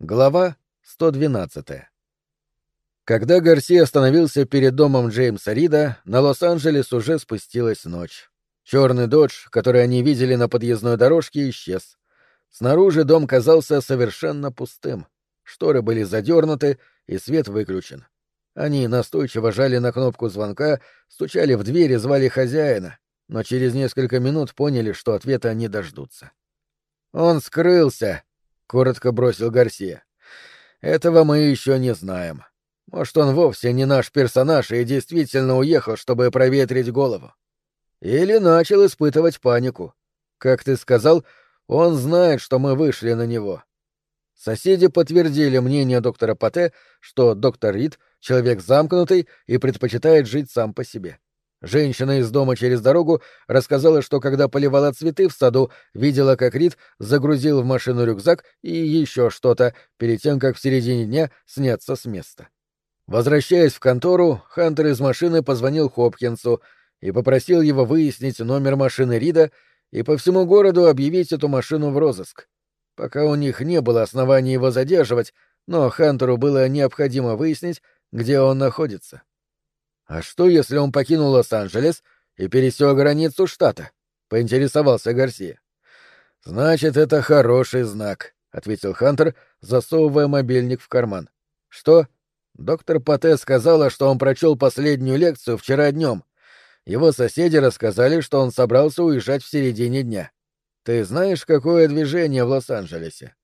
Глава 112. Когда Гарсия остановился перед домом Джеймса Рида, на Лос-Анджелес уже спустилась ночь. Черный додж, который они видели на подъездной дорожке, исчез. Снаружи дом казался совершенно пустым. Шторы были задернуты, и свет выключен. Они настойчиво жали на кнопку звонка, стучали в дверь и звали хозяина, но через несколько минут поняли, что ответа не дождутся. «Он скрылся!» Коротко бросил Гарсия. Этого мы еще не знаем. Может, он вовсе не наш персонаж и действительно уехал, чтобы проветрить голову. Или начал испытывать панику. Как ты сказал, он знает, что мы вышли на него. Соседи подтвердили мнение доктора Пате, что доктор Рид — человек замкнутый и предпочитает жить сам по себе. Женщина из дома через дорогу рассказала, что когда поливала цветы в саду, видела, как Рид загрузил в машину рюкзак и еще что-то, перед тем, как в середине дня сняться с места. Возвращаясь в контору, Хантер из машины позвонил Хопкинсу и попросил его выяснить номер машины Рида и по всему городу объявить эту машину в розыск. Пока у них не было оснований его задерживать, но Хантеру было необходимо выяснить, где он находится. «А что, если он покинул Лос-Анджелес и пересек границу штата?» — поинтересовался Гарсия. «Значит, это хороший знак», — ответил Хантер, засовывая мобильник в карман. «Что?» Доктор Пате сказала, что он прочел последнюю лекцию вчера днем. Его соседи рассказали, что он собрался уезжать в середине дня. Ты знаешь, какое движение в Лос-Анджелесе?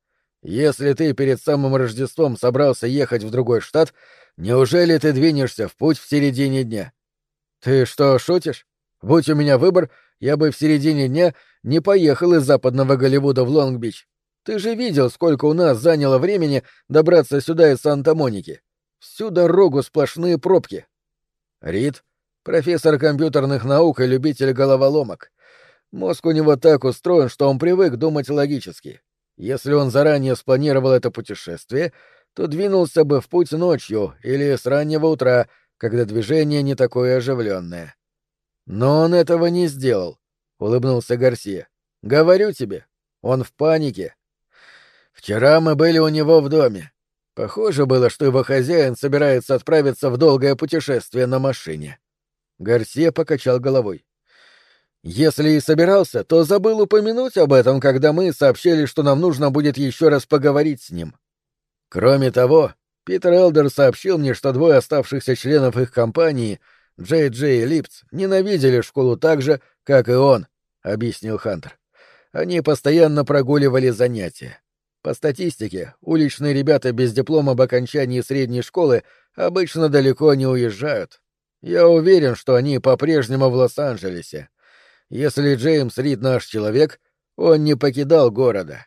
Если ты перед самым Рождеством собрался ехать в другой штат, Неужели ты двинешься в путь в середине дня? Ты что, шутишь? Будь у меня выбор, я бы в середине дня не поехал из западного Голливуда в Лонг-Бич. Ты же видел, сколько у нас заняло времени добраться сюда из Санта-Моники. Всю дорогу сплошные пробки. Рид — профессор компьютерных наук и любитель головоломок. Мозг у него так устроен, что он привык думать логически. Если он заранее спланировал это путешествие, то двинулся бы в путь ночью или с раннего утра, когда движение не такое оживленное. Но он этого не сделал, улыбнулся Гарсия. Говорю тебе, он в панике. Вчера мы были у него в доме. Похоже было, что его хозяин собирается отправиться в долгое путешествие на машине. Гарсия покачал головой. Если и собирался, то забыл упомянуть об этом, когда мы сообщили, что нам нужно будет еще раз поговорить с ним. Кроме того, Питер Элдер сообщил мне, что двое оставшихся членов их компании, Джей Джей и Липц, ненавидели школу так же, как и он, — объяснил Хантер. Они постоянно прогуливали занятия. По статистике, уличные ребята без диплома об окончании средней школы обычно далеко не уезжают. Я уверен, что они по-прежнему в Лос-Анджелесе. Если Джеймс Рид наш человек, он не покидал города.